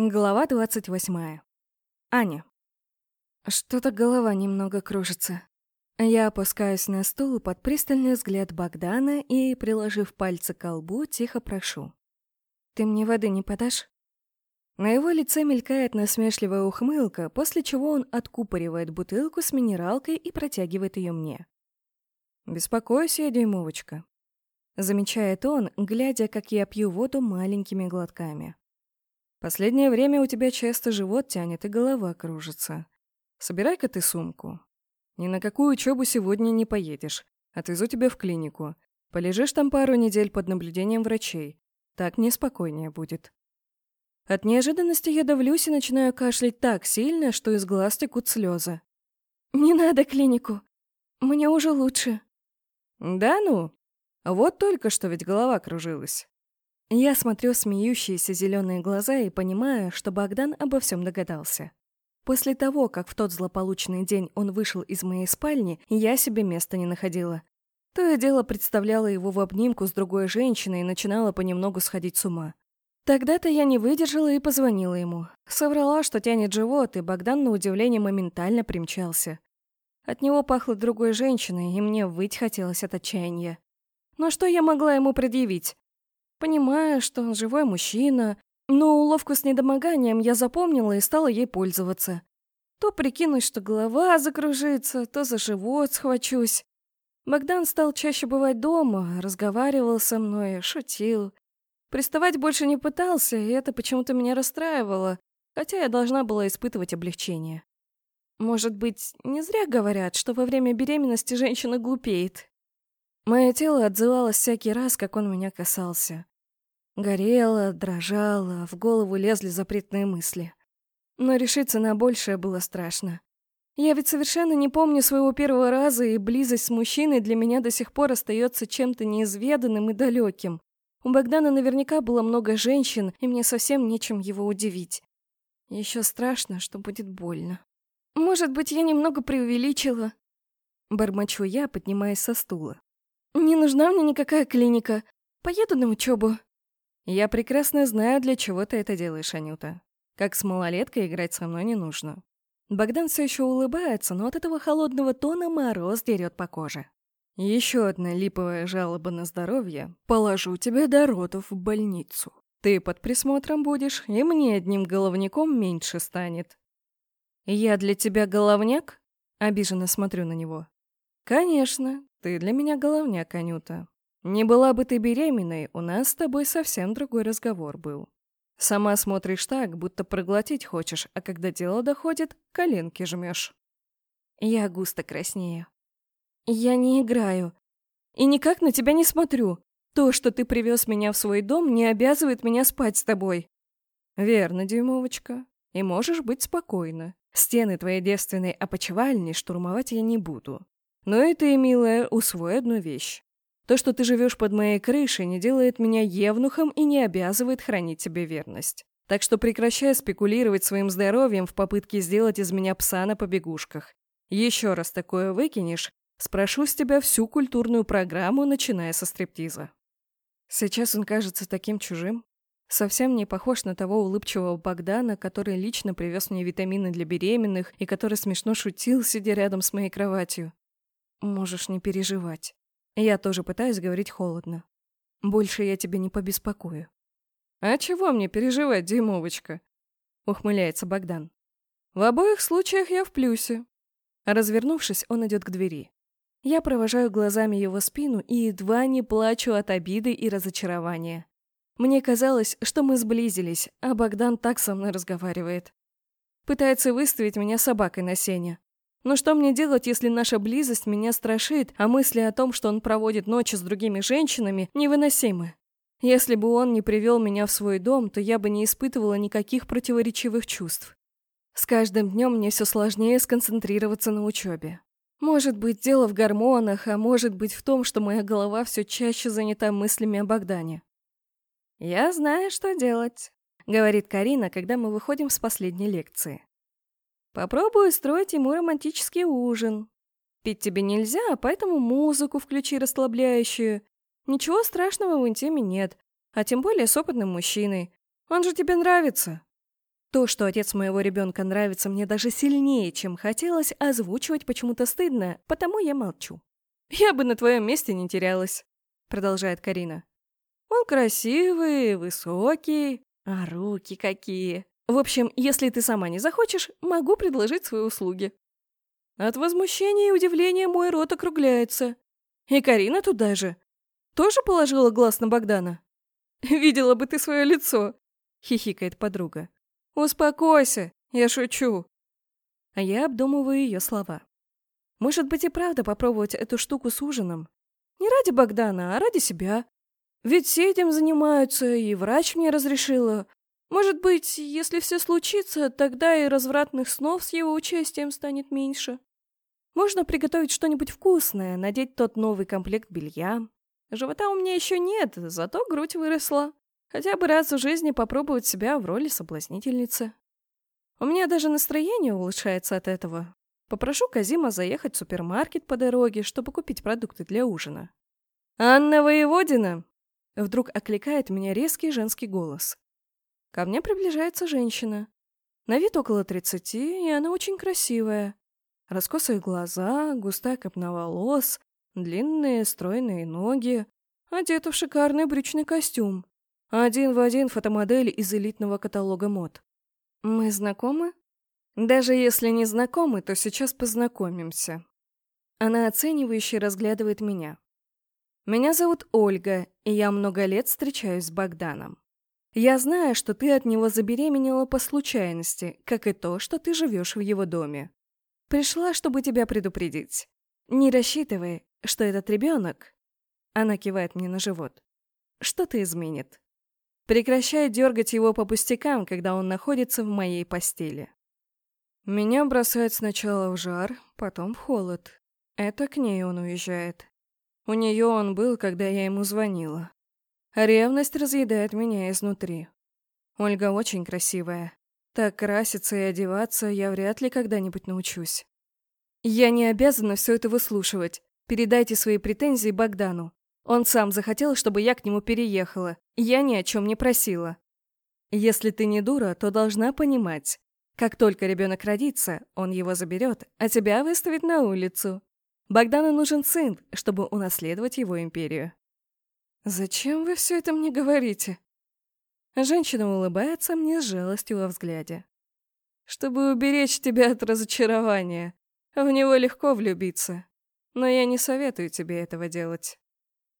Глава 28. Аня. Что-то голова немного кружится. Я опускаюсь на стул под пристальный взгляд Богдана и, приложив пальцы к колбу, тихо прошу. «Ты мне воды не подашь?» На его лице мелькает насмешливая ухмылка, после чего он откупоривает бутылку с минералкой и протягивает ее мне. «Беспокойся я, дюймовочка», — замечает он, глядя, как я пью воду маленькими глотками. Последнее время у тебя часто живот тянет и голова кружится. Собирай-ка ты сумку. Ни на какую учебу сегодня не поедешь. Отвезу тебя в клинику. Полежишь там пару недель под наблюдением врачей. Так мне спокойнее будет. От неожиданности я давлюсь и начинаю кашлять так сильно, что из глаз текут слезы. «Не надо клинику. Мне уже лучше». «Да ну? Вот только что ведь голова кружилась. Я смотрю смеющиеся зеленые глаза и понимаю, что Богдан обо всем догадался. После того, как в тот злополучный день он вышел из моей спальни, я себе места не находила. То и дело представляла его в обнимку с другой женщиной и начинала понемногу сходить с ума. Тогда-то я не выдержала и позвонила ему. Соврала, что тянет живот, и Богдан на удивление моментально примчался. От него пахло другой женщиной, и мне выть хотелось от отчаяния. Но что я могла ему предъявить? Понимая, что он живой мужчина, но уловку с недомоганием я запомнила и стала ей пользоваться. То прикинуть, что голова закружится, то за живот схвачусь. Богдан стал чаще бывать дома, разговаривал со мной, шутил. Приставать больше не пытался, и это почему-то меня расстраивало, хотя я должна была испытывать облегчение. Может быть, не зря говорят, что во время беременности женщина глупеет. Мое тело отзывалось всякий раз, как он меня касался. Горело, дрожало, в голову лезли запретные мысли. Но решиться на большее было страшно. Я ведь совершенно не помню своего первого раза, и близость с мужчиной для меня до сих пор остается чем-то неизведанным и далеким. У Богдана наверняка было много женщин, и мне совсем нечем его удивить. Еще страшно, что будет больно. Может быть, я немного преувеличила. Бормочу я, поднимаясь со стула. Не нужна мне никакая клиника. Поеду на учебу. Я прекрасно знаю, для чего ты это делаешь, Анюта. Как с малолеткой играть со мной не нужно. Богдан все еще улыбается, но от этого холодного тона мороз дерет по коже. Еще одна липовая жалоба на здоровье. Положу тебя до родов в больницу. Ты под присмотром будешь, и мне одним головником меньше станет. Я для тебя головняк? Обиженно смотрю на него. Конечно, ты для меня головняк, Анюта. Не была бы ты беременной, у нас с тобой совсем другой разговор был. Сама смотришь так, будто проглотить хочешь, а когда дело доходит, коленки жмешь. Я густо краснею. Я не играю. И никак на тебя не смотрю. То, что ты привез меня в свой дом, не обязывает меня спать с тобой. Верно, дюймовочка. И можешь быть спокойна. Стены твоей девственной опочивальни штурмовать я не буду. Но и ты, милая, усвой одну вещь. То, что ты живешь под моей крышей, не делает меня евнухом и не обязывает хранить тебе верность. Так что прекращай спекулировать своим здоровьем в попытке сделать из меня пса на побегушках. Еще раз такое выкинешь, спрошу с тебя всю культурную программу, начиная со стриптиза. Сейчас он кажется таким чужим. Совсем не похож на того улыбчивого Богдана, который лично привез мне витамины для беременных и который смешно шутил, сидя рядом с моей кроватью. Можешь не переживать. Я тоже пытаюсь говорить холодно. Больше я тебя не побеспокою. А чего мне переживать, Димовочка? Ухмыляется Богдан. В обоих случаях я в плюсе. Развернувшись, он идет к двери. Я провожаю глазами его спину и едва не плачу от обиды и разочарования. Мне казалось, что мы сблизились, а Богдан так со мной разговаривает. Пытается выставить меня собакой на сене. Но что мне делать, если наша близость меня страшит, а мысли о том, что он проводит ночи с другими женщинами, невыносимы? Если бы он не привел меня в свой дом, то я бы не испытывала никаких противоречивых чувств. С каждым днем мне все сложнее сконцентрироваться на учебе. Может быть, дело в гормонах, а может быть в том, что моя голова все чаще занята мыслями о Богдане. «Я знаю, что делать», — говорит Карина, когда мы выходим с последней лекции. Попробую устроить ему романтический ужин. Пить тебе нельзя, поэтому музыку включи расслабляющую. Ничего страшного в интиме нет, а тем более с опытным мужчиной. Он же тебе нравится. То, что отец моего ребенка нравится мне даже сильнее, чем хотелось, озвучивать почему-то стыдно, потому я молчу. «Я бы на твоем месте не терялась», — продолжает Карина. «Он красивый, высокий, а руки какие. В общем, если ты сама не захочешь, могу предложить свои услуги». От возмущения и удивления мой рот округляется. И Карина туда же. Тоже положила глаз на Богдана? «Видела бы ты свое лицо», — хихикает подруга. «Успокойся, я шучу». А я обдумываю ее слова. Может быть и правда попробовать эту штуку с ужином? Не ради Богдана, а ради себя. Ведь все этим занимаются, и врач мне разрешила. Может быть, если все случится, тогда и развратных снов с его участием станет меньше. Можно приготовить что-нибудь вкусное, надеть тот новый комплект белья. Живота у меня еще нет, зато грудь выросла. Хотя бы раз в жизни попробовать себя в роли соблазнительницы. У меня даже настроение улучшается от этого. Попрошу Казима заехать в супермаркет по дороге, чтобы купить продукты для ужина. «Анна Воеводина!» Вдруг окликает меня резкий женский голос. Ко мне приближается женщина. На вид около тридцати, и она очень красивая. Раскосые глаза, густая копна волос, длинные стройные ноги, одета в шикарный брючный костюм. Один в один фотомодель из элитного каталога мод. Мы знакомы? Даже если не знакомы, то сейчас познакомимся. Она оценивающе разглядывает меня. Меня зовут Ольга, и я много лет встречаюсь с Богданом. Я знаю, что ты от него забеременела по случайности, как и то, что ты живешь в его доме. Пришла, чтобы тебя предупредить. Не рассчитывай, что этот ребенок, она кивает мне на живот, что-то изменит. Прекращай дергать его по пустякам, когда он находится в моей постели. Меня бросает сначала в жар, потом в холод. Это к ней он уезжает. У нее он был, когда я ему звонила. Ревность разъедает меня изнутри. Ольга очень красивая. Так краситься и одеваться я вряд ли когда-нибудь научусь. Я не обязана все это выслушивать. Передайте свои претензии Богдану. Он сам захотел, чтобы я к нему переехала. Я ни о чем не просила. Если ты не дура, то должна понимать. Как только ребенок родится, он его заберет, а тебя выставит на улицу. Богдану нужен сын, чтобы унаследовать его империю. Зачем вы все это мне говорите? Женщина улыбается мне с жалостью во взгляде. «Чтобы уберечь тебя от разочарования. В него легко влюбиться. Но я не советую тебе этого делать».